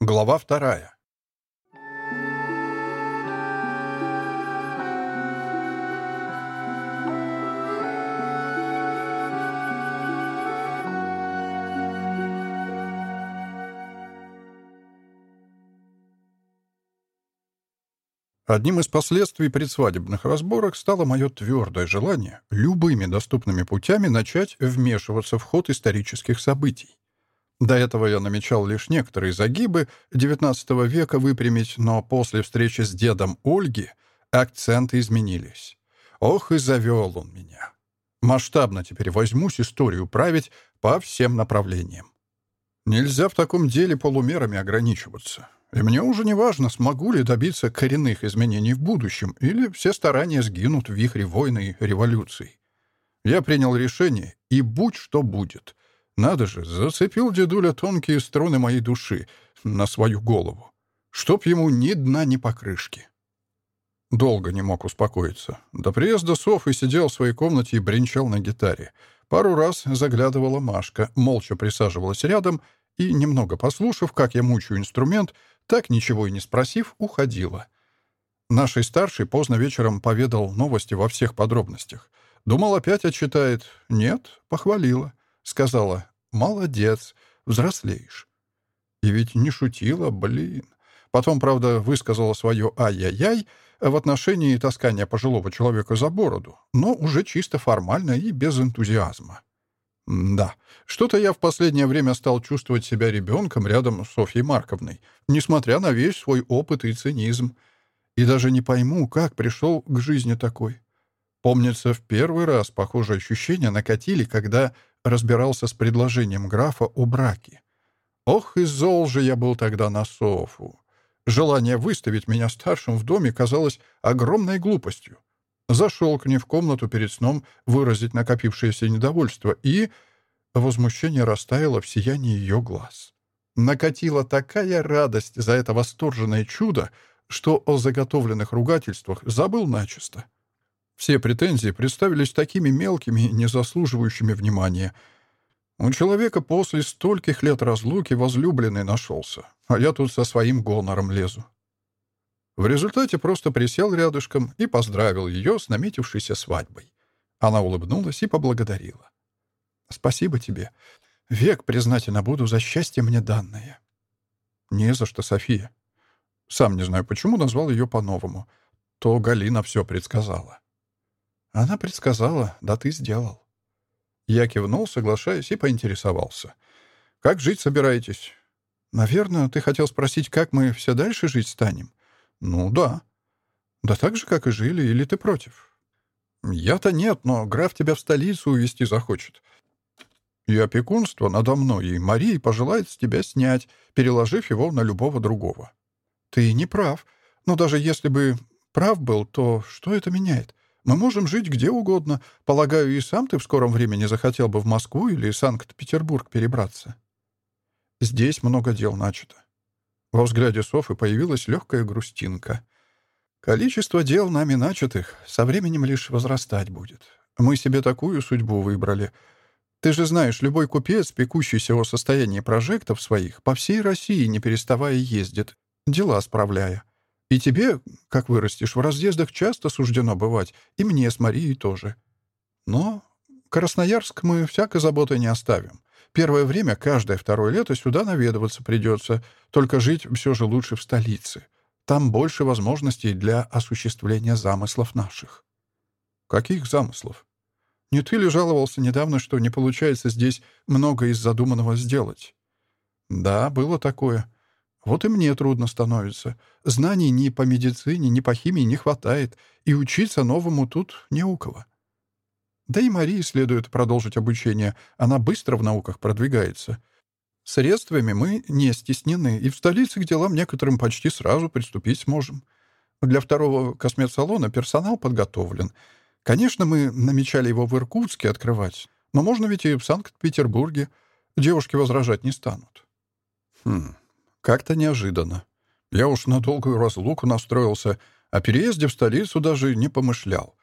Глава вторая. Одним из последствий предсвадебных разборок стало мое твердое желание любыми доступными путями начать вмешиваться в ход исторических событий. До этого я намечал лишь некоторые загибы XIX века выпрямить, но после встречи с дедом Ольги акценты изменились. Ох, и завел он меня. Масштабно теперь возьмусь историю править по всем направлениям. Нельзя в таком деле полумерами ограничиваться. И мне уже не важно, смогу ли добиться коренных изменений в будущем, или все старания сгинут в вихре войны и революций. Я принял решение, и будь что будет. Надо же, зацепил дедуля тонкие струны моей души на свою голову. Чтоб ему ни дна, ни покрышки. Долго не мог успокоиться. До приезда Софы сидел в своей комнате и бренчал на гитаре. Пару раз заглядывала Машка, молча присаживалась рядом и, немного послушав, как я мучаю инструмент, так ничего и не сказала «Молодец, взрослеешь». И ведь не шутила, блин. Потом, правда, высказала свое «ай-яй-яй» в отношении таскания пожилого человека за бороду, но уже чисто формально и без энтузиазма. Да, что-то я в последнее время стал чувствовать себя ребенком рядом с Софьей Марковной, несмотря на весь свой опыт и цинизм. И даже не пойму, как пришел к жизни такой. Помнится, в первый раз похожие ощущения накатили, когда разбирался с предложением графа о браке. Ох и зол же я был тогда на Софу. Желание выставить меня старшим в доме казалось огромной глупостью. Зашел к ней в комнату перед сном выразить накопившееся недовольство, и возмущение растаяло в сиянии ее глаз. Накатила такая радость за это восторженное чудо, что о заготовленных ругательствах забыл начисто. Все претензии представились такими мелкими, не заслуживающими внимания. У человека после стольких лет разлуки возлюбленный нашелся, а я тут со своим гонором лезу. В результате просто присел рядышком и поздравил ее с наметившейся свадьбой. Она улыбнулась и поблагодарила. «Спасибо тебе. Век признательно буду за счастье мне данное». «Не за что, София». Сам Она предсказала, да ты сделал. Я кивнул, соглашаясь, и поинтересовался. «Как жить собираетесь?» «Наверное, ты хотел спросить, как мы все дальше жить станем?» «Ну да». «Да так же, как и жили, или ты против?» «Я-то нет, но граф тебя в столицу увезти захочет. И опекунство надо мной, и Мария пожелает с тебя снять, переложив его на любого другого». «Ты не прав. Но даже если бы прав был, то что это меняет? Мы можем жить где угодно. Полагаю, и сам ты в скором времени захотел бы в Москву или Санкт-Петербург перебраться. Здесь много дел начато. Во взгляде Софы появилась легкая грустинка. Количество дел нами начатых со временем лишь возрастать будет. Мы себе такую судьбу выбрали. Ты же знаешь, любой купец, пекущийся о состоянии прожектов своих, по всей России, не переставая, ездит, дела справляя. И тебе, как вырастешь, в разъездах часто суждено бывать, и мне с Марией тоже. Но Красноярск мы всякой заботы не оставим. Первое время, каждое второе лето сюда наведываться придется, только жить все же лучше в столице. Там больше возможностей для осуществления замыслов наших. Каких замыслов? Не ты ли жаловался недавно, что не получается здесь много из задуманного сделать? Да, было такое. Вот и мне трудно становится. Знаний ни по медицине, ни по химии не хватает, и учиться новому тут не у кого. Да и Марии следует продолжить обучение, она быстро в науках продвигается. Средствами мы не стеснены, и в столице к делам некоторым почти сразу приступить сможем. Для второго косметсалона персонал подготовлен. Конечно, мы намечали его в Иркутске открывать, но можно ведь и в Санкт-Петербурге. Девушки возражать не станут. Хм, как-то неожиданно. Я уж на долгую разлуку настроился, а переезде в столицу даже не помышлял.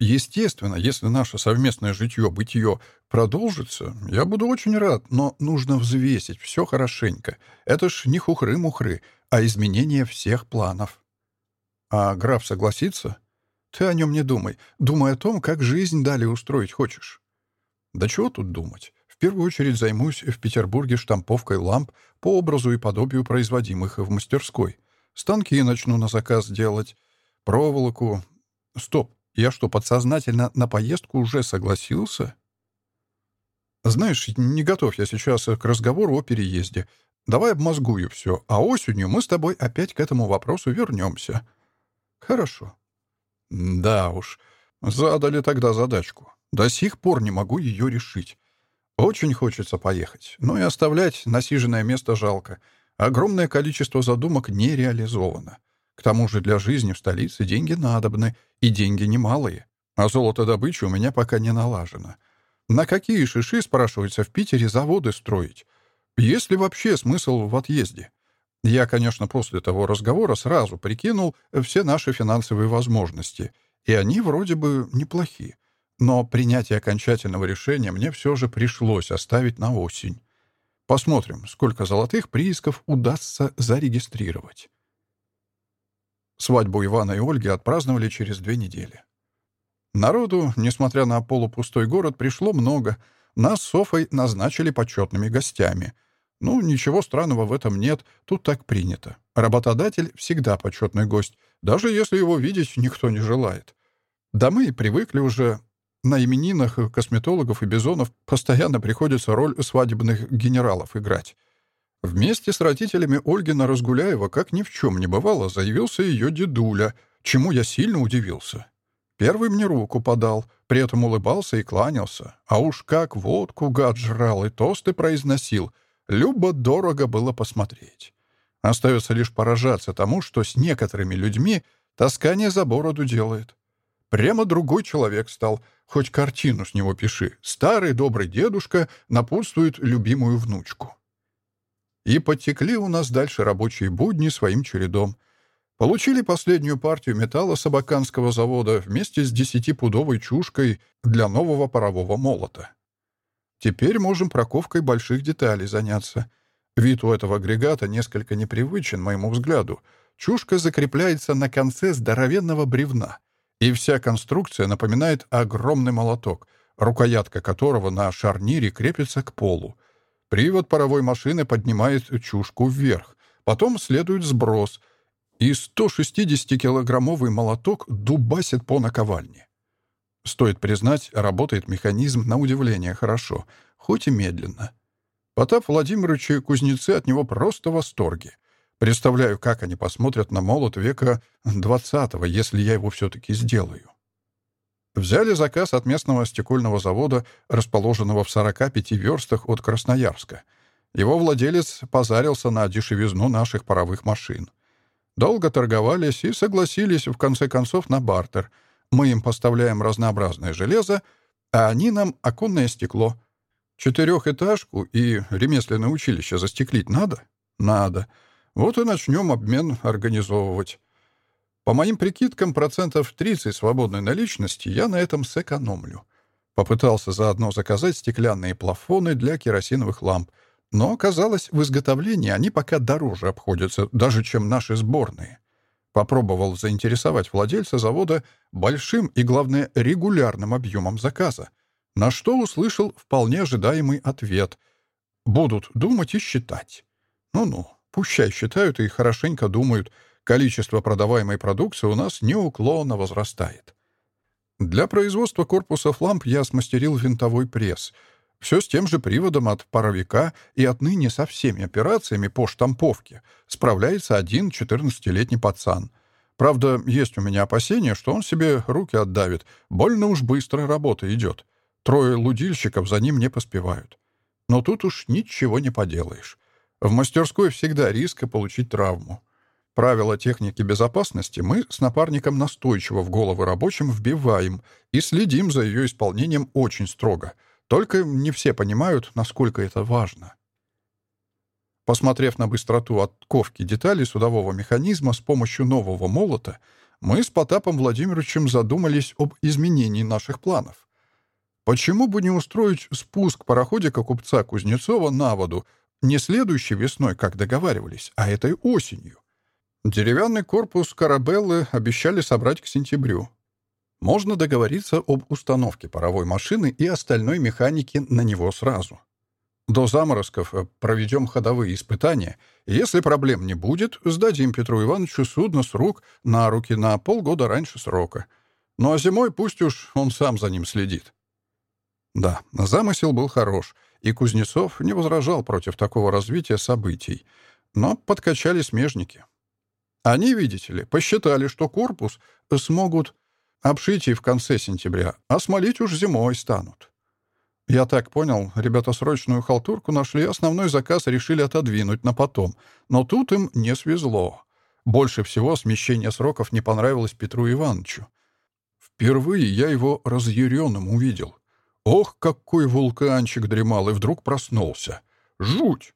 Естественно, если наше совместное житье, бытие продолжится, я буду очень рад, но нужно взвесить все хорошенько. Это ж не хухры-мухры, а изменение всех планов. А граф согласится? Ты о нем не думай. Думай о том, как жизнь далее устроить хочешь. Да чего тут думать? первую очередь займусь в Петербурге штамповкой ламп по образу и подобию производимых в мастерской. Станки начну на заказ делать. Проволоку. Стоп, я что, подсознательно на поездку уже согласился? Знаешь, не готов я сейчас к разговору о переезде. Давай обмозгую все, а осенью мы с тобой опять к этому вопросу вернемся. Хорошо. Да уж, задали тогда задачку. До сих пор не могу ее решить. Очень хочется поехать, но и оставлять насиженное место жалко. Огромное количество задумок не реализовано. К тому же для жизни в столице деньги надобны, и деньги немалые. А золотодобыча у меня пока не налажена. На какие шиши, спрашивается, в Питере заводы строить? Есть ли вообще смысл в отъезде? Я, конечно, после того разговора сразу прикинул все наши финансовые возможности, и они вроде бы неплохи. Но принятие окончательного решения мне все же пришлось оставить на осень. Посмотрим, сколько золотых приисков удастся зарегистрировать. Свадьбу Ивана и Ольги отпраздновали через две недели. Народу, несмотря на полупустой город, пришло много. Нас с Софой назначили почетными гостями. Ну, ничего странного в этом нет, тут так принято. Работодатель всегда почетный гость, даже если его видеть никто не желает. Да мы и привыкли уже. На именинах косметологов и бизонов постоянно приходится роль свадебных генералов играть. Вместе с родителями Ольгина Разгуляева, как ни в чем не бывало, заявился ее дедуля, чему я сильно удивился. Первый мне руку подал, при этом улыбался и кланялся. А уж как водку гад жрал и тосты произносил. Любо-дорого было посмотреть. Остается лишь поражаться тому, что с некоторыми людьми таскание за бороду делает. Прямо другой человек стал, хоть картину с него пиши. Старый добрый дедушка напутствует любимую внучку. И потекли у нас дальше рабочие будни своим чередом. Получили последнюю партию металла с Абаканского завода вместе с десятипудовой чушкой для нового парового молота. Теперь можем проковкой больших деталей заняться. Вид у этого агрегата несколько непривычен, моему взгляду. Чушка закрепляется на конце здоровенного бревна, и вся конструкция напоминает огромный молоток, рукоятка которого на шарнире крепится к полу — Привод паровой машины поднимает чушку вверх. Потом следует сброс. И 160-килограммовый молоток дубасит по наковальне. Стоит признать, работает механизм на удивление хорошо, хоть и медленно. Потап Владимирович и кузнецы от него просто в восторге. Представляю, как они посмотрят на молот века 20 если я его все-таки сделаю. Взяли заказ от местного стекольного завода, расположенного в 45 верстах от Красноярска. Его владелец позарился на дешевизну наших паровых машин. Долго торговались и согласились, в конце концов, на бартер. Мы им поставляем разнообразное железо, а они нам оконное стекло. Четырехэтажку и ремесленное училище застеклить надо? Надо. Вот и начнем обмен организовывать. По моим прикидкам, процентов 30 свободной наличности я на этом сэкономлю. Попытался заодно заказать стеклянные плафоны для керосиновых ламп, но оказалось, в изготовлении они пока дороже обходятся, даже чем наши сборные. Попробовал заинтересовать владельца завода большим и, главное, регулярным объемом заказа, на что услышал вполне ожидаемый ответ. Будут думать и считать. Ну-ну, пущай считают и хорошенько думают — количество продаваемой продукции у нас неуклонно возрастает. Для производства корпусов ламп я смастерил винтовой пресс. Все с тем же приводом от паровика и отныне со всеми операциями по штамповке справляется один 14-летний пацан. Правда, есть у меня опасения, что он себе руки отдавит. Больно уж быстро работа идет. Трое лудильщиков за ним не поспевают. Но тут уж ничего не поделаешь. В мастерской всегда риск получить травму. Правила техники безопасности мы с напарником настойчиво в головы рабочим вбиваем и следим за ее исполнением очень строго. Только не все понимают, насколько это важно. Посмотрев на быстроту отковки деталей судового механизма с помощью нового молота, мы с Потапом Владимировичем задумались об изменении наших планов. Почему бы не устроить спуск пароходика купца Кузнецова на воду не следующей весной, как договаривались, а этой осенью? Деревянный корпус «Карабеллы» обещали собрать к сентябрю. Можно договориться об установке паровой машины и остальной механики на него сразу. До заморозков э, проведем ходовые испытания. Если проблем не будет, сдадим Петру Ивановичу судно с рук на руки на полгода раньше срока. Ну а зимой пусть уж он сам за ним следит. Да, замысел был хорош, и Кузнецов не возражал против такого развития событий, но подкачали смежники. Они, видите ли, посчитали, что корпус смогут обшить и в конце сентября, а смолить уж зимой станут. Я так понял, ребята срочную халтурку нашли, основной заказ решили отодвинуть на потом, но тут им не свезло. Больше всего смещение сроков не понравилось Петру Ивановичу. Впервые я его разъяренным увидел. Ох, какой вулканчик дремал и вдруг проснулся. Жуть!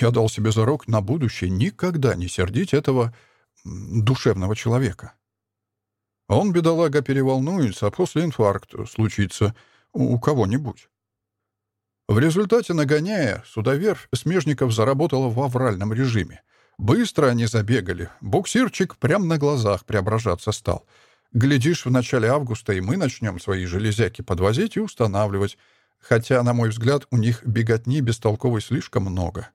Я дал себе зарок на будущее никогда не сердить этого душевного человека. Он, бедолага, переволнуется, а после инфаркт случится у кого-нибудь. В результате, нагоняя, судоверфь смежников заработала в авральном режиме. Быстро они забегали. Буксирчик прямо на глазах преображаться стал. Глядишь, в начале августа и мы начнем свои железяки подвозить и устанавливать. Хотя, на мой взгляд, у них беготни бестолковой слишком много.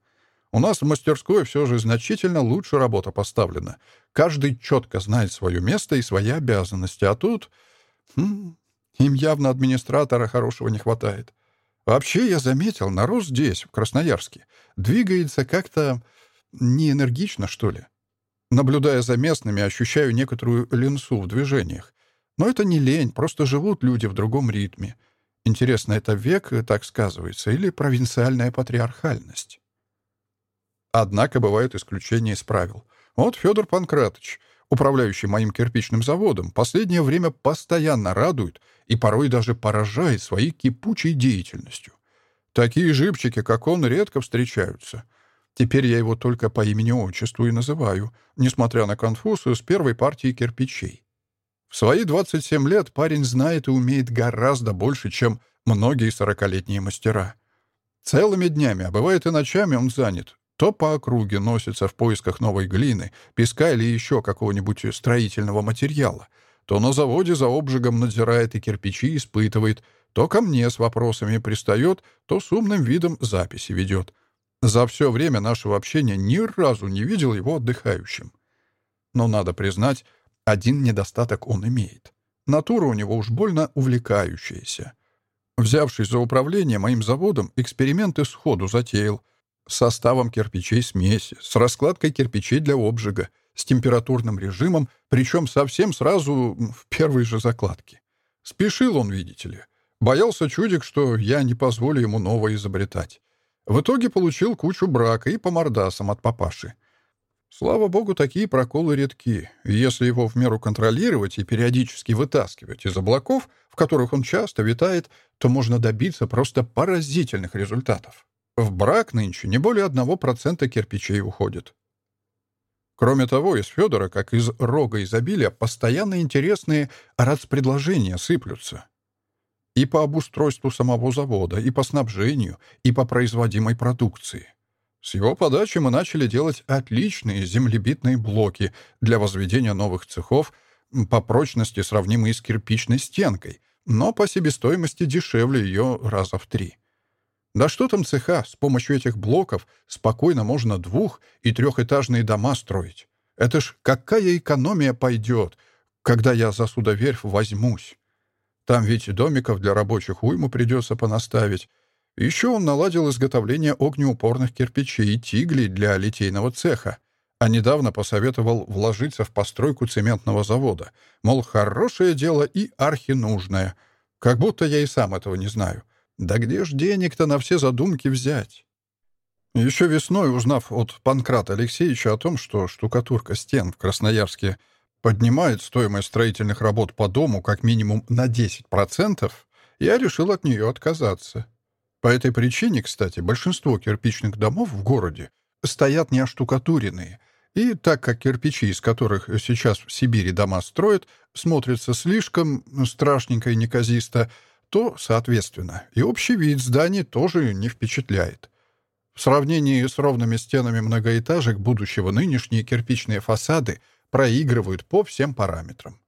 У нас в мастерской все же значительно лучше работа поставлена. Каждый четко знает свое место и свои обязанности. А тут... Хм, им явно администратора хорошего не хватает. Вообще, я заметил, народ здесь, в Красноярске, двигается как-то неэнергично, что ли. Наблюдая за местными, ощущаю некоторую ленсу в движениях. Но это не лень, просто живут люди в другом ритме. Интересно, это век так сказывается или провинциальная патриархальность? Однако бывают исключения из правил. Вот Федор Панкратович, управляющий моим кирпичным заводом, последнее время постоянно радует — и порой даже поражает своей кипучей деятельностью. Такие живчики, как он, редко встречаются. Теперь я его только по имени-отчеству и называю, несмотря на конфуз с первой партии кирпичей. В свои 27 лет парень знает и умеет гораздо больше, чем многие сорокалетние мастера. Целыми днями, а бывает и ночами он занят. То по округе носится в поисках новой глины, песка или еще какого-нибудь строительного материала — то на заводе за обжигом надзирает и кирпичи испытывает, то ко мне с вопросами пристает, то с умным видом записи ведет. За все время нашего общения ни разу не видел его отдыхающим. Но, надо признать, один недостаток он имеет. Натура у него уж больно увлекающаяся. Взявшись за управление моим заводом, эксперименты сходу затеял. С составом кирпичей смеси, с раскладкой кирпичей для обжига — с температурным режимом, причем совсем сразу в первой же закладке. Спешил он, видите ли. Боялся чудик, что я не позволю ему новое изобретать. В итоге получил кучу брака и по мордасам от папаши. Слава богу, такие проколы редки. Если его в меру контролировать и периодически вытаскивать из облаков, в которых он часто витает, то можно добиться просто поразительных результатов. В брак нынче не более одного процента кирпичей уходит. Кроме того, из Федора, как из рога изобилия, постоянно интересные рацпредложения сыплются. И по обустройству самого завода, и по снабжению, и по производимой продукции. С его подачи мы начали делать отличные землебитные блоки для возведения новых цехов, по прочности сравнимые с кирпичной стенкой, но по себестоимости дешевле ее раза в три. Да что там цеха, с помощью этих блоков спокойно можно двух- и трехэтажные дома строить. Это ж какая экономия пойдет, когда я за судоверфь возьмусь. Там ведь домиков для рабочих уйму придется понаставить. Еще он наладил изготовление огнеупорных кирпичей и тиглей для литейного цеха, а недавно посоветовал вложиться в постройку цементного завода. Мол, хорошее дело и архинужное. Как будто я и сам этого не знаю. Да где ж денег-то на все задумки взять? Еще весной, узнав от Панкрата Алексеевича о том, что штукатурка стен в Красноярске — поднимает стоимость строительных работ по дому как минимум на 10%, я решил от нее отказаться. По этой причине, кстати, большинство кирпичных домов в городе стоят не оштукатуренные, и так как кирпичи, из которых сейчас в Сибири дома строят, смотрятся слишком страшненько и неказисто, то, соответственно, и общий вид зданий тоже не впечатляет. В сравнении с ровными стенами многоэтажек будущего нынешние кирпичные фасады — проигрывают по всем параметрам.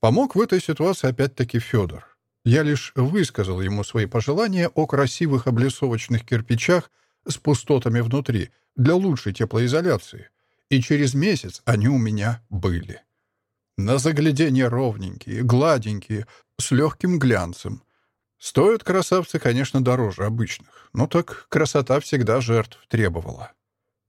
Помог в этой ситуации опять-таки Федор. Я лишь высказал ему свои пожелания о красивых облицовочных кирпичах с пустотами внутри для лучшей теплоизоляции, и через месяц они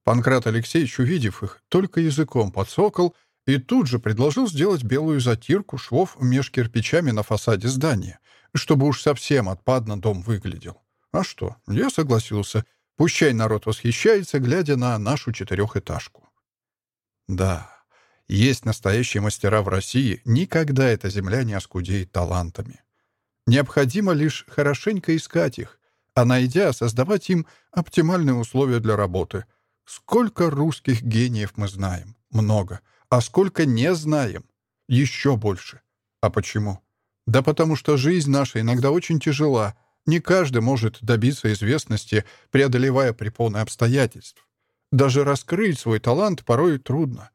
у меня были. На заглядение ровненькие, гладенькие, с легким глянцем. Стоят красавцы, конечно, дороже обычных, но так красота всегда жертв требовала. Панкрат Алексеевич, увидев их, только языком подсокол и тут же предложил сделать белую затирку швов меж кирпичами на фасаде здания, чтобы уж совсем отпадно дом выглядел. А что, я согласился. Пущай народ восхищается, глядя на нашу четырехэтажку. Да, есть настоящие мастера в России, никогда эта земля не оскудеет талантами. Необходимо лишь хорошенько искать их, а найдя, создавать им оптимальные условия для работы. Сколько русских гениев мы знаем? Много. А сколько не знаем? Еще больше. А почему? Да потому что жизнь наша иногда очень тяжела. Не каждый может добиться известности, преодолевая препоны обстоятельств. Даже раскрыть свой талант порой трудно.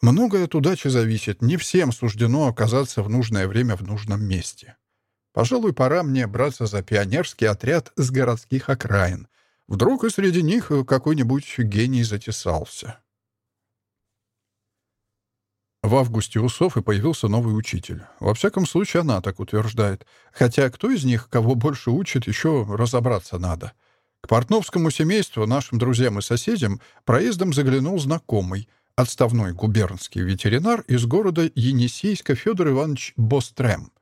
Многое от удачи зависит. Не всем суждено оказаться в нужное время в нужном месте. Пожалуй, пора мне браться за пионерский отряд с городских окраин. Вдруг и среди них э, какой-нибудь гений затесался. В августе у Софы появился новый учитель. Во всяком случае, она так утверждает. Хотя кто из них, кого больше учит, еще разобраться надо. К портновскому семейству, нашим друзьям и соседям, проездом заглянул знакомый, отставной губернский ветеринар из города Енисейска Федор Иванович Бострем.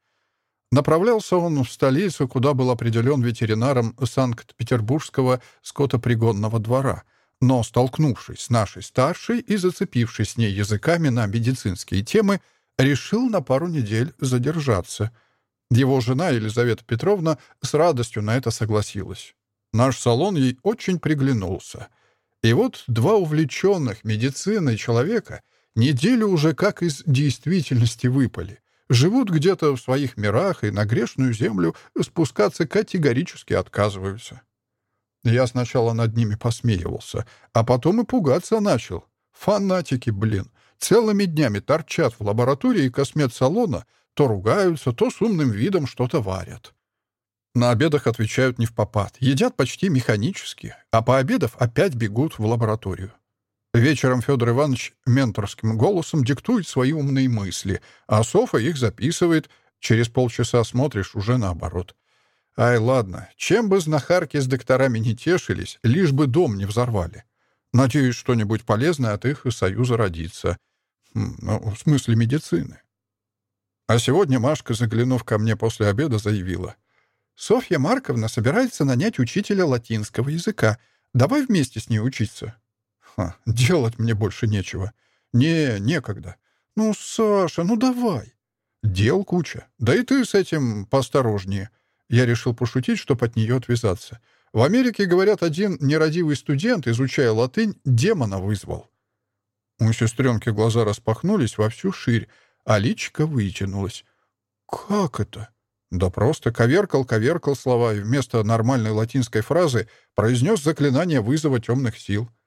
Направлялся он в столицу, куда был определен ветеринаром Санкт-Петербургского скотопригонного двора, но, столкнувшись с нашей старшей и зацепившись с ней языками на медицинские темы, решил на пару недель задержаться. Его жена Елизавета Петровна с радостью на это согласилась. Наш салон ей очень приглянулся. И вот два увлеченных медициной человека неделю уже как из действительности выпали — Живут где-то в своих мирах и на грешную землю спускаться категорически отказываются. Я сначала над ними посмеивался, а потом и пугаться начал. Фанатики, блин, целыми днями торчат в лаборатории космет-салона, то ругаются, то с умным видом что-то варят. На обедах отвечают не в попад, едят почти механически, а по обедов опять бегут в лабораторию. Вечером Федор Иванович менторским голосом диктует свои умные мысли, а Софа их записывает. Через полчаса смотришь уже наоборот. Ай, ладно, чем бы знахарки с докторами не тешились, лишь бы дом не взорвали. Надеюсь, что-нибудь полезное от их союза родится. Хм, ну, в смысле медицины. А сегодня Машка, заглянув ко мне после обеда, заявила. «Софья Марковна собирается нанять учителя латинского языка. Давай вместе с ней учиться». Ха, делать мне больше нечего. Не, некогда. Ну, Саша, ну давай. Дел куча. Да и ты с этим поосторожнее. Я решил пошутить, чтобы от нее отвязаться. В Америке, говорят, один нерадивый студент, изучая латынь, демона вызвал. У сестренки глаза распахнулись во всю ширь, а личико вытянулось. «Как это?» Да просто коверкал-коверкал слова и вместо нормальной латинской фразы произнес заклинание вызова темных сил. Для убедительности я поднял руки и зловещим голосом стал декламировать одно из запомнившихся в юности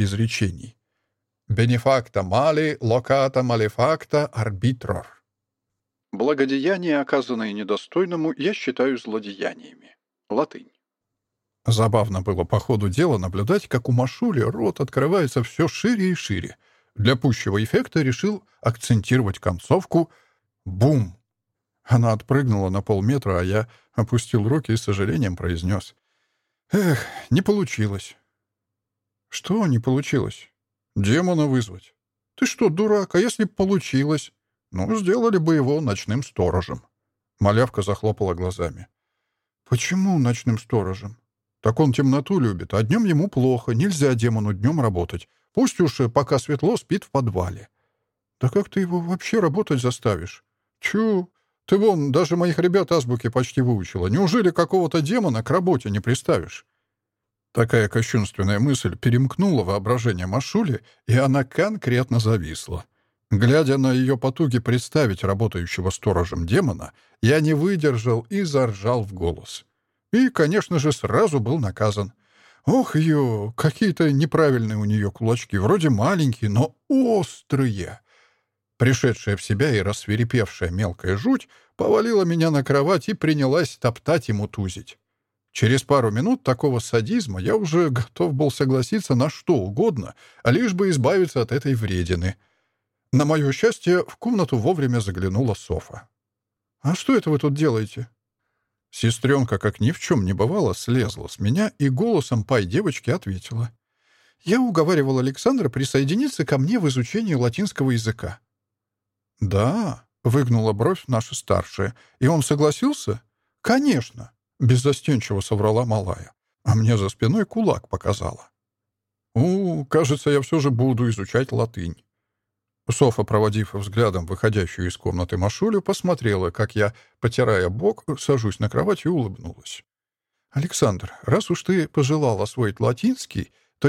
изречений. Бенефакта мали, локата малефакта арбитрор. Благодеяния, оказанные недостойному, я считаю злодеяниями. Латынь. Забавно было по ходу дела наблюдать, как у Машули рот открывается все Она отпрыгнула на полметра, а я опустил руки и с сожалением произнес. «Эх, не получилось». «Что не получилось?» «Демона вызвать». «Ты что, дурак? А если получилось?» «Ну, сделали бы его ночным сторожем». Малявка захлопала глазами. «Почему ночным сторожем?» «Так он темноту любит, а днем ему плохо, нельзя демону днем работать. Пусть уж э, пока светло спит в подвале». «Да как ты его вообще работать заставишь?» «Чу, Ты вон, даже моих ребят азбуки почти выучила. Неужели какого-то демона к работе не приставишь?» Такая кощунственная мысль перемкнула воображение Машули, и она конкретно зависла. Глядя на ее потуги представить работающего сторожем демона, я не выдержал и заржал в голос. И, конечно же, сразу был наказан. Пришедшая в себя и рассверепевшая мелкая жуть повалила меня на кровать и принялась топтать ему тузить. Через пару минут такого садизма я уже готов был согласиться на что угодно, лишь бы избавиться от этой вредины. На мое счастье, в комнату вовремя заглянула Софа. «А что это вы тут делаете?» Сестренка, как ни в чем не бывало, слезла с меня и голосом пай девочки ответила. «Я уговаривал Александра присоединиться ко мне в изучении латинского языка. «Да», — выгнула бровь наша старшая. «И он согласился?» «Конечно», — беззастенчиво соврала малая. А мне за спиной кулак показала. «У, кажется, я все же буду изучать латынь». Софа, проводив взглядом выходящую из комнаты Машулю, посмотрела, как я, потирая бок, сажусь на кровать и улыбнулась. «Александр, раз уж ты пожелал освоить латинский, то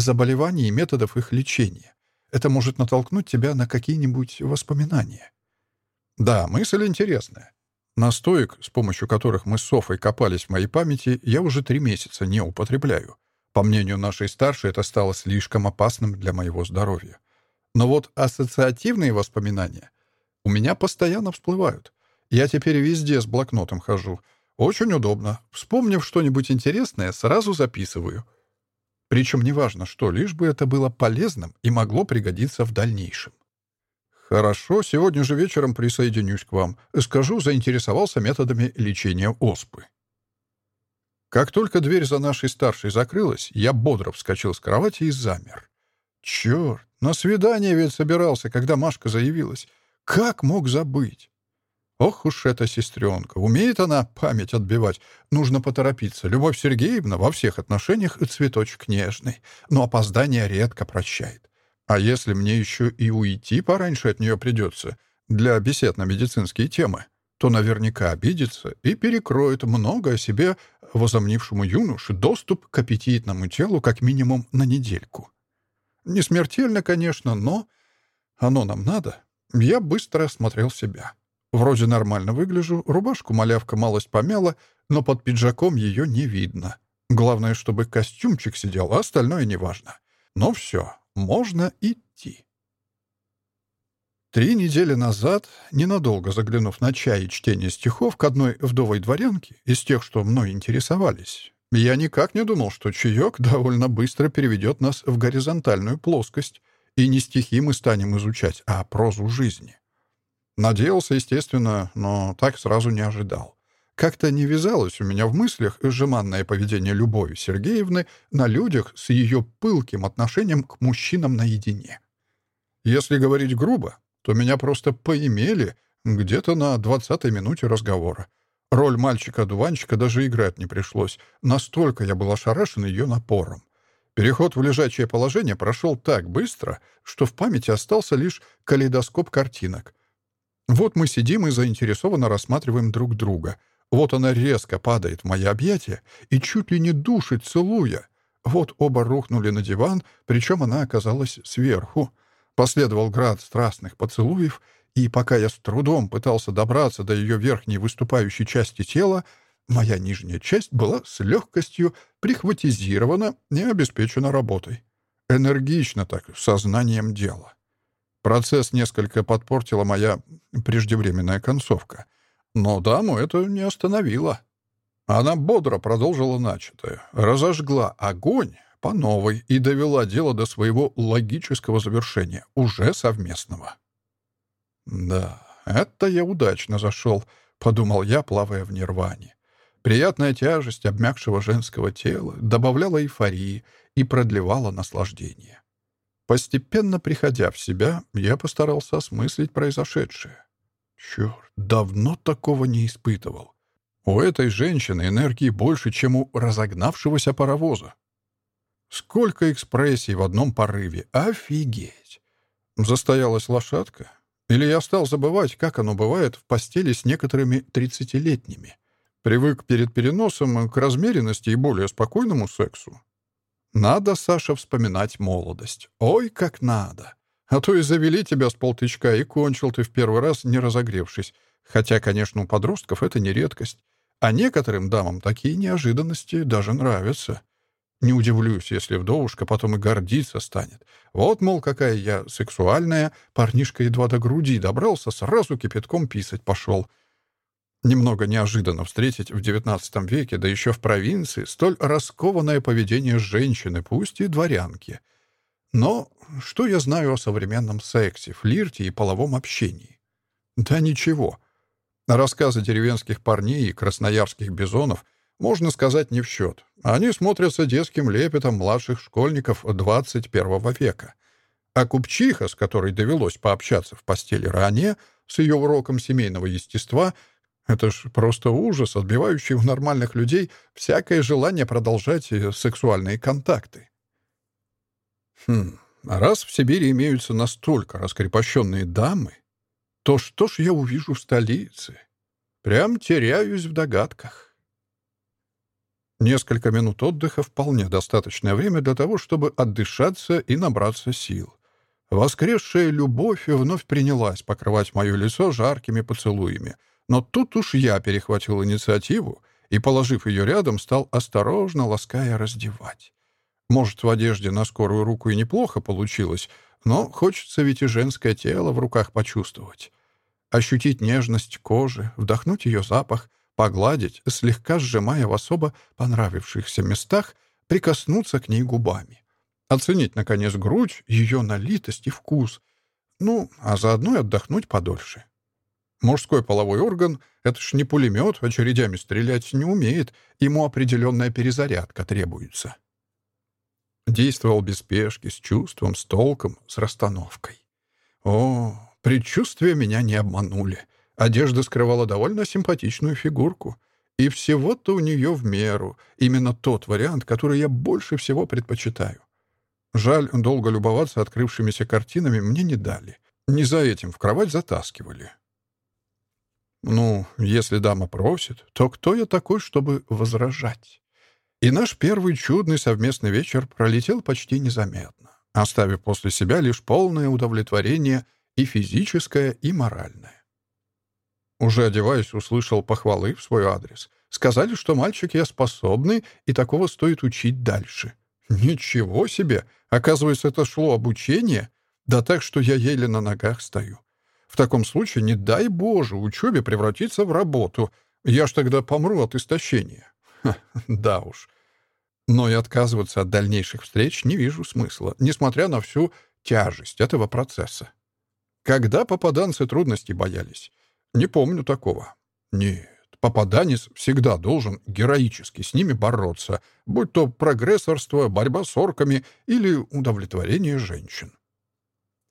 заболеваний и методов их лечения. Это может натолкнуть тебя на какие-нибудь воспоминания. Да, мысль интересная. Настоек, с помощью которых мы с Софой копались в моей памяти, я уже три месяца не употребляю. По мнению нашей старшей, это стало слишком опасным для моего здоровья. Но вот ассоциативные воспоминания у меня постоянно всплывают. Я теперь везде с блокнотом хожу. Очень удобно. Вспомнив что-нибудь интересное, сразу записываю — причем неважно что, лишь бы это было полезным и могло пригодиться в дальнейшем. «Хорошо, сегодня же вечером присоединюсь к вам. Скажу, заинтересовался методами лечения оспы». Как только дверь за нашей старшей закрылась, я бодро вскочил с кровати и замер. «Черт, на свидание ведь собирался, когда Машка заявилась. Как мог забыть?» Ох уж эта сестренка! Умеет она память отбивать. Нужно поторопиться. Любовь Сергеевна во всех отношениях цветочек нежный, но опоздание редко прощает. А если мне еще и уйти пораньше от нее придется для бесед на медицинские темы, то наверняка обидится и перекроет много о себе возомнившему юноше доступ к аппетитному телу как минимум на недельку. Не смертельно, конечно, но оно нам надо. Я быстро осмотрел себя. Вроде нормально выгляжу, рубашку малявка малость помяла, но под пиджаком ее не видно. Главное, чтобы костюмчик сидел, а остальное неважно. Но все, можно идти. Три недели назад, ненадолго заглянув на чай и чтение стихов к одной вдовой дворянке из тех, что мной интересовались, я никак не думал, что чаек довольно быстро переведет нас в горизонтальную плоскость, и не стихи мы станем изучать, а прозу жизни. Надеялся, естественно, но так сразу не ожидал. Как-то не вязалось у меня в мыслях жеманное поведение Любови Сергеевны на людях с ее пылким отношением к мужчинам наедине. Если говорить грубо, то меня просто поимели где-то на двадцатой минуте разговора. Роль мальчика-дуванчика даже играть не пришлось. Настолько я был ошарашен ее напором. Переход в лежачее положение прошел так быстро, что в памяти остался лишь калейдоскоп картинок. Вот мы сидим и заинтересованно рассматриваем друг друга. Вот она резко падает в мои объятия и чуть ли не душит, целуя. Вот оба рухнули на диван, причем она оказалась сверху. Последовал град страстных поцелуев, и пока я с трудом пытался добраться до ее верхней выступающей части тела, моя нижняя часть была Процесс несколько подпортила моя преждевременная концовка. Но даму это не остановило. Она бодро продолжила начатое, разожгла огонь по новой и довела дело до своего логического завершения, уже совместного. «Да, это я удачно зашел», — подумал я, плавая в нирване. Приятная тяжесть обмякшего женского тела добавляла эйфории и продлевала наслаждение. Постепенно приходя в себя, я постарался осмыслить произошедшее. Черт, давно такого не испытывал. У этой женщины энергии больше, чем у разогнавшегося паровоза. Сколько экспрессий в одном порыве! Офигеть! Застоялась лошадка? Или я стал забывать, как оно бывает в постели с некоторыми тридцатилетними? Привык перед переносом к размеренности и более спокойному сексу? Надо, Саша, вспоминать молодость. Ой, как надо. А то и завели тебя с полтычка, и кончил ты в первый раз, не разогревшись. Хотя, конечно, у подростков это не редкость. А некоторым дамам такие неожиданности даже нравятся. Не удивлюсь, если вдовушка потом и гордиться станет. Вот, немного неожиданно встретить в XIX веке, да еще в провинции, столь раскованное поведение женщины, пусть и дворянки. Но что я знаю о современном сексе, флирте и половом общении? Да ничего. Рассказы деревенских парней и красноярских бизонов, можно сказать, не в счет. Они смотрятся детским лепетом младших школьников XXI века. А купчиха, с которой довелось пообщаться в постели ранее, с ее уроком семейного естества — это ж просто ужас отбивающий у нормальных людей всякое желание продолжать э, сексуальные контакты. Хм, а раз в Сибири имеются настолько раскрепощенные дамы, то что ж я увижу в столице? Прям теряюсь в догадках. Несколько минут отдыха вполне достаточное время для того, чтобы отдышаться и набраться сил. Воскресшая любовь вновь принялась покрывать мое лицо жаркими поцелуями — но тут уж я перехватил инициативу и, положив ее рядом, стал осторожно, лаская, раздевать. Может, в одежде на скорую руку и неплохо получилось, но хочется ведь и женское тело в руках почувствовать. Ощутить нежность кожи, вдохнуть ее запах, погладить, слегка сжимая в особо понравившихся местах, прикоснуться к ней губами. Оценить, наконец, грудь, ее налитость и вкус. Ну, а заодно и отдохнуть подольше. Мужской половой орган — это ж не пулемет, очередями стрелять не умеет, ему определенная перезарядка требуется. Действовал без спешки, с чувством, с толком, с расстановкой. О, предчувствия меня не обманули — Одежда скрывала довольно симпатичную фигурку. И всего-то у нее в меру. Именно тот вариант, который я больше всего предпочитаю. Жаль, долго любоваться открывшимися картинами мне не дали. Не за этим в кровать затаскивали. Ну, если дама просит, то кто я такой, чтобы возражать? И наш первый чудный совместный вечер пролетел почти незаметно, оставив после себя лишь полное удовлетворение и физическое, и моральное. Уже одеваясь, услышал похвалы в свой адрес. Сказали, что мальчик я способный, и такого стоит учить дальше. Ничего себе! Оказывается, это шло обучение, да так, что я еле на ногах стою. В таком случае, не дай Боже, учебе превратиться в работу. Я ж тогда помру от истощения. Ха, да уж. Но и отказываться от дальнейших встреч не вижу смысла, несмотря на всю тяжесть этого процесса. Когда попаданцы трудностей боялись? Не помню такого. Нет, попаданец всегда должен героически с ними бороться, будь то прогрессорство, борьба с орками или удовлетворение женщин.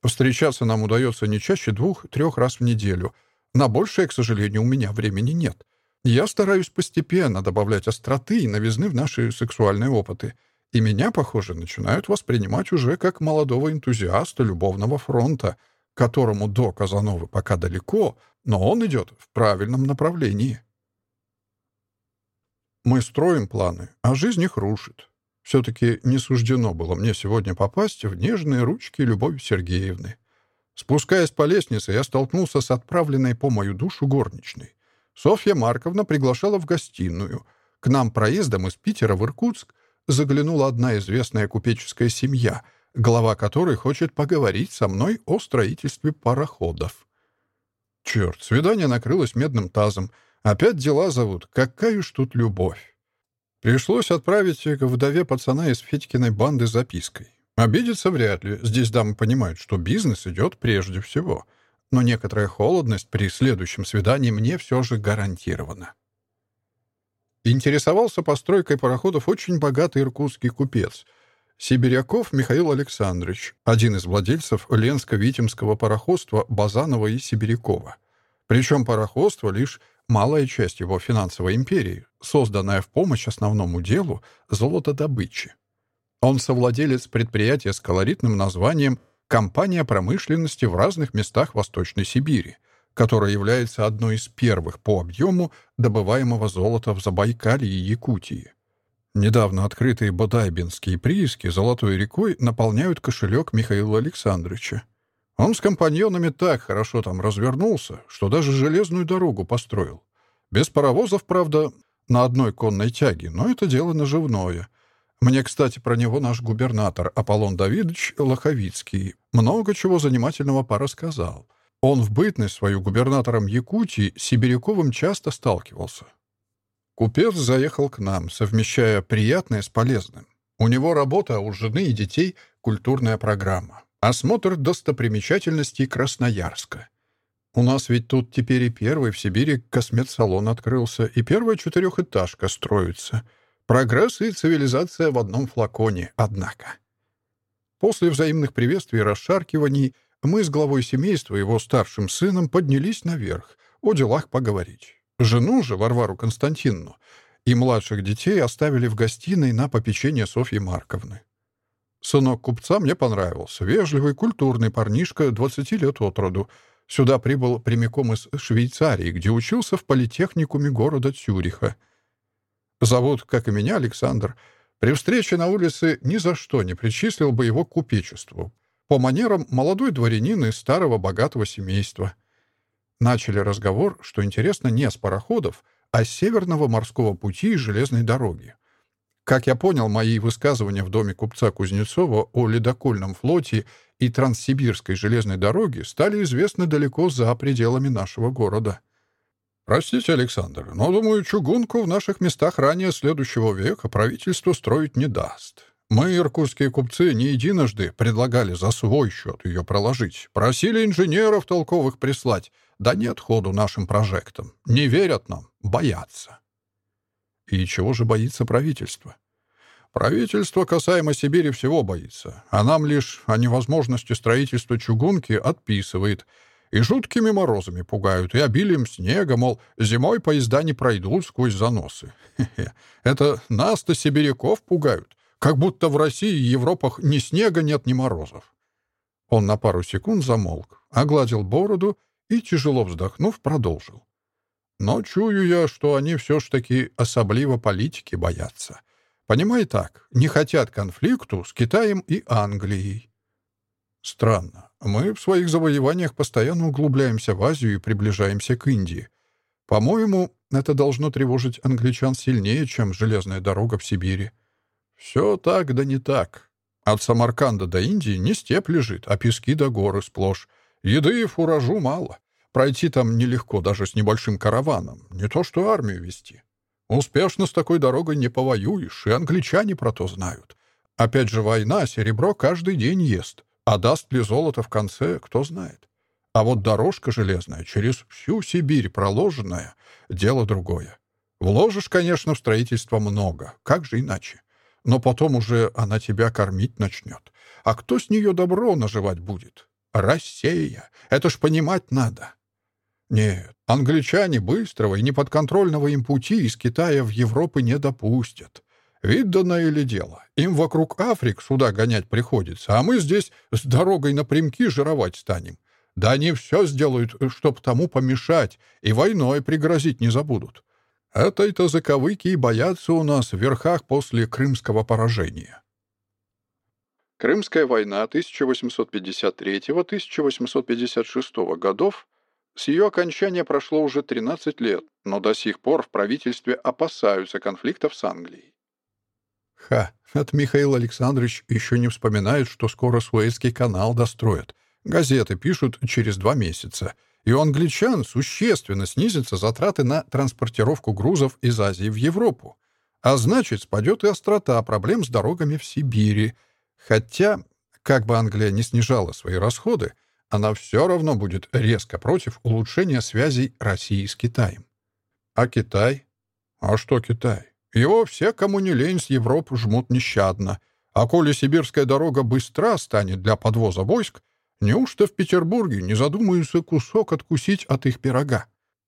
Встречаться нам удается не чаще двух-трех раз в неделю. На большее, к сожалению, у меня времени нет. Я стараюсь постепенно добавлять остроты и новизны в наши сексуальные опыты. И меня, похоже, начинают воспринимать уже как молодого энтузиаста любовного фронта, которому до Казановы пока далеко, но он идет в правильном направлении. Мы строим планы, а жизнь их рушит. Все-таки не суждено было мне сегодня попасть в нежные ручки Любови Сергеевны. Спускаясь по лестнице, я столкнулся с отправленной по мою душу горничной. Софья Марковна приглашала в гостиную. К нам проездом из Питера в Иркутск заглянула одна известная купеческая семья, глава которой хочет поговорить со мной о строительстве пароходов. Черт, свидание накрылось медным тазом. Опять дела зовут. Какая уж тут любовь. Пришлось отправить к вдове пацана из Федькиной банды запиской. Обидеться вряд ли. Здесь дамы понимают, что бизнес идет прежде всего. Но некоторая холодность при следующем свидании мне все же гарантирована. Интересовался постройкой пароходов очень богатый иркутский купец — Сибиряков Михаил Александрович, один из владельцев ленско витимского пароходства Базанова и Сибирякова. Причем пароходство — лишь малая часть его финансовой империи. созданная в помощь основному делу — золотодобычи. Он совладелец предприятия с колоритным названием компания промышленности в разных местах Восточной Сибири, которая является одной из первых по объему добываемого золота в Забайкалье и Якутии. Недавно открытые бодайбинские прииски Золотой рекой наполняют кошелек Михаила Александровича. Он с компаньонами так хорошо там развернулся, что даже железную дорогу построил. Без паровозов, правда, на одной конной тяге, но это дело наживное. Мне, кстати, про него наш губернатор Аполлон Давидович Лоховицкий много чего занимательного порассказал. Он в бытность свою губернатором Якутии с Сибиряковым часто сталкивался. Купец заехал к нам, совмещая приятное с полезным. У него работа, а у жены и детей — культурная программа. Осмотр достопримечательностей Красноярска. У нас ведь тут теперь и первый в Сибири косметсалон открылся, и первая четырехэтажка строится. Прогресс и цивилизация в одном флаконе, однако. После взаимных приветствий и расшаркиваний мы с главой семейства и его старшим сыном поднялись наверх, о делах поговорить. Жену же, Варвару Константинну, и младших детей оставили в гостиной на попечение Софьи Марковны. Сынок купца мне понравился. Вежливый, культурный парнишка, 20 лет от роду. Сюда прибыл прямиком из Швейцарии, где учился в политехникуме города Цюриха. Зовут, как и меня, Александр. При встрече на улице ни за что не причислил бы его к купечеству. По манерам молодой дворянин из старого богатого семейства. Начали разговор, что интересно, не с пароходов, а с Северного морского пути и железной и Транссибирской железной дороги стали известны далеко за пределами нашего города. Простите, Александр, но, думаю, чугунку в наших местах ранее следующего века правительство строить не даст. Мы, иркутские купцы, не единожды предлагали за свой счет ее проложить. Просили инженеров толковых прислать. Да нет ходу нашим прожектам. Не верят нам, боятся. И чего же боится правительство? правительство касаемо Сибири всего боится, а нам лишь о невозможности строительства чугунки отписывает. И жуткими морозами пугают, и обилием снега, мол, зимой поезда не пройдут сквозь заносы. Это нас-то сибиряков пугают, как будто в России и Европах ни снега нет, ни морозов. Он на пару секунд замолк, огладил бороду и, тяжело вздохнув, продолжил. Но чую я, что они все ж таки особливо политики боятся. Понимай так, не хотят конфликту с Китаем и Англией. Странно. Мы в своих завоеваниях постоянно углубляемся в Азию и приближаемся к Индии. По-моему, это должно тревожить англичан сильнее, чем железная дорога в Сибири. Все так да не так. От Самарканда до Индии не степь лежит, а пески до горы сплошь. Еды и фуражу мало. Пройти там нелегко даже с небольшим караваном, не то что армию вести. Успешно с такой дорогой не повоюешь, и англичане про то знают. Опять же, война серебро каждый день ест, а даст ли золото в конце, кто знает. А вот дорожка железная, через всю Сибирь проложенная, дело другое. Вложишь, конечно, в строительство много, как же иначе. Но потом уже она тебя кормить начнет. А кто с нее добро С ее окончания прошло уже 13 лет, но до сих пор в правительстве опасаются конфликтов с Англией. Ха, от Михаил Александрович еще не вспоминает, что скоро Суэцкий канал достроят. Газеты пишут через два месяца. И у англичан существенно снизятся затраты на транспортировку грузов из Азии в Европу. А значит, спадет и острота проблем с дорогами в Сибири. Хотя, как бы Англия не снижала свои расходы, она все равно будет резко против улучшения связей России с Китаем. А Китай? А что Китай? Его все, кому не лень, с Европы жмут нещадно. А коли сибирская дорога быстро станет для подвоза войск, неужто в Петербурге не задумаются кусок откусить от их пирога?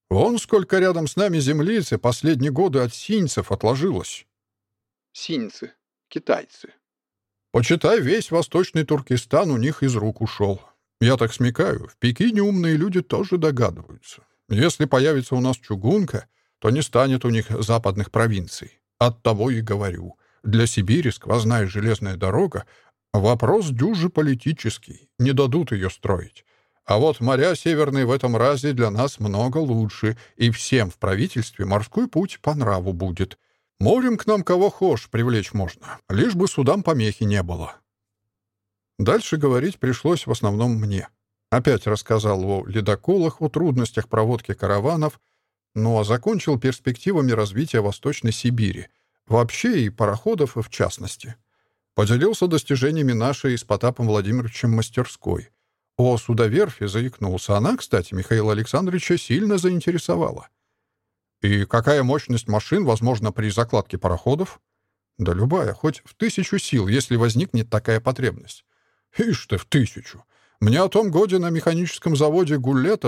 Вон сколько рядом с нами землицы последние годы от синьцев отложилось. Синьцы. Китайцы. Почитай, весь восточный Туркестан у них из рук ушел. Я так смекаю, в Пекине умные люди тоже догадываются. Если появится у нас чугунка, то не станет у них западных провинций. Оттого и говорю. Для Сибири сквозная железная дорога — вопрос дюжи политический. Не дадут ее строить. А вот моря северные в этом разе для нас много лучше, и всем в правительстве морской путь по нраву будет. Морем к нам кого хошь привлечь можно, лишь бы судам помехи не было. Дальше говорить пришлось в основном мне. Опять рассказал о ледоколах, о трудностях проводки караванов, ну а закончил перспективами развития Восточной Сибири, вообще и пароходов в частности. Поделился достижениями нашей с Потапом Владимировичем мастерской. О судоверфи заикнулся. Она, кстати, Михаила Александровича сильно заинтересовала. И какая мощность машин возможна при закладке пароходов? Да любая, хоть в тысячу сил, если возникнет такая потребность. Ишь ты, в тысячу. Мне о том годе на механическом заводе «Гуллета»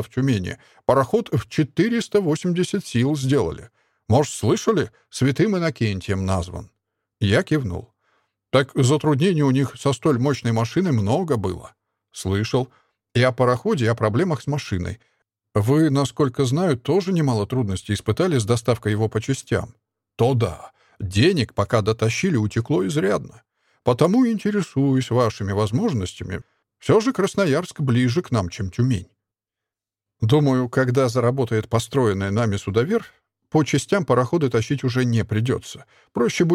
в Тюмени пароход в 480 сил сделали. Может, слышали? Святым Иннокентием назван. Я кивнул. Так затруднений у них со столь мощной машиной много было. Слышал. И о пароходе, и о проблемах с машиной. Вы, насколько знаю, тоже немало трудностей испытали с доставкой его по частям. То да. Денег, пока дотащили, утекло изрядно. Потому интересуюсь вашими возможностями все же Красноярск ближе к нам, чем Тюмень. Думаю, когда заработает построенная нами судовер, по частям пароходы тащить уже не придется. Проще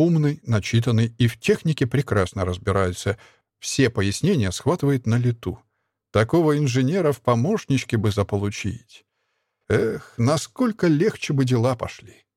умный, начитанный и в технике прекрасно разбирается. Все пояснения схватывает на лету. Такого инженера в помощничке бы заполучить. Эх, насколько легче бы дела пошли.